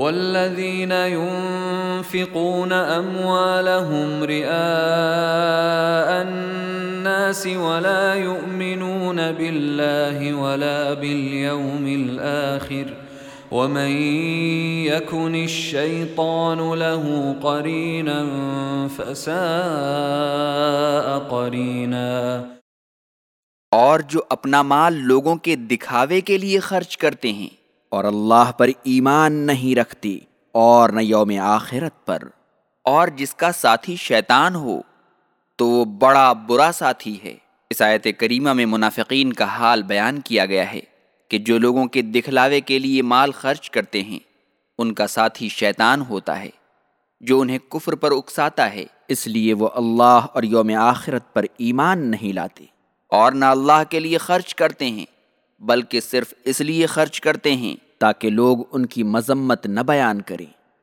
والذين ينفقون أموالهم رئاء الناس ولا يؤمنون بالله ولا باليوم الآخر ومن يكن الشيطان له قرينا فساء قرينا اور جو اپنا مال لوگوں کے دکھاوے کے لیے خرچ کرتے ہیں اور اللہ پر ایمان نہیں رکھتے اور نہ یوم آخرت پر۔ اور جس کا ساتھی شیطان ہو، تو وہ بڑا برا ساتھی ہے۔ اس آیت کریمہ میں منافقین کا حال بیان کیا گیا ہے کہ جو لوگوں کے دکھلاوے کے لیے مال خرچ کرتے ہیں، ان کا ساتھی شیطان ہوتا ہے۔ جو انہیں کفر پر اکساتا ہے، اس لیے وہ اللہ اور یوم آخرت پر ایمان نہیں لاتے۔ اور نہ اللہ کے لیے خرچ کرتے ہیں۔ بلکہ صرف اس لیے خرچ کرتے ہیں تاکہ لوگ ان کی مذمت نہ بیان کریں۔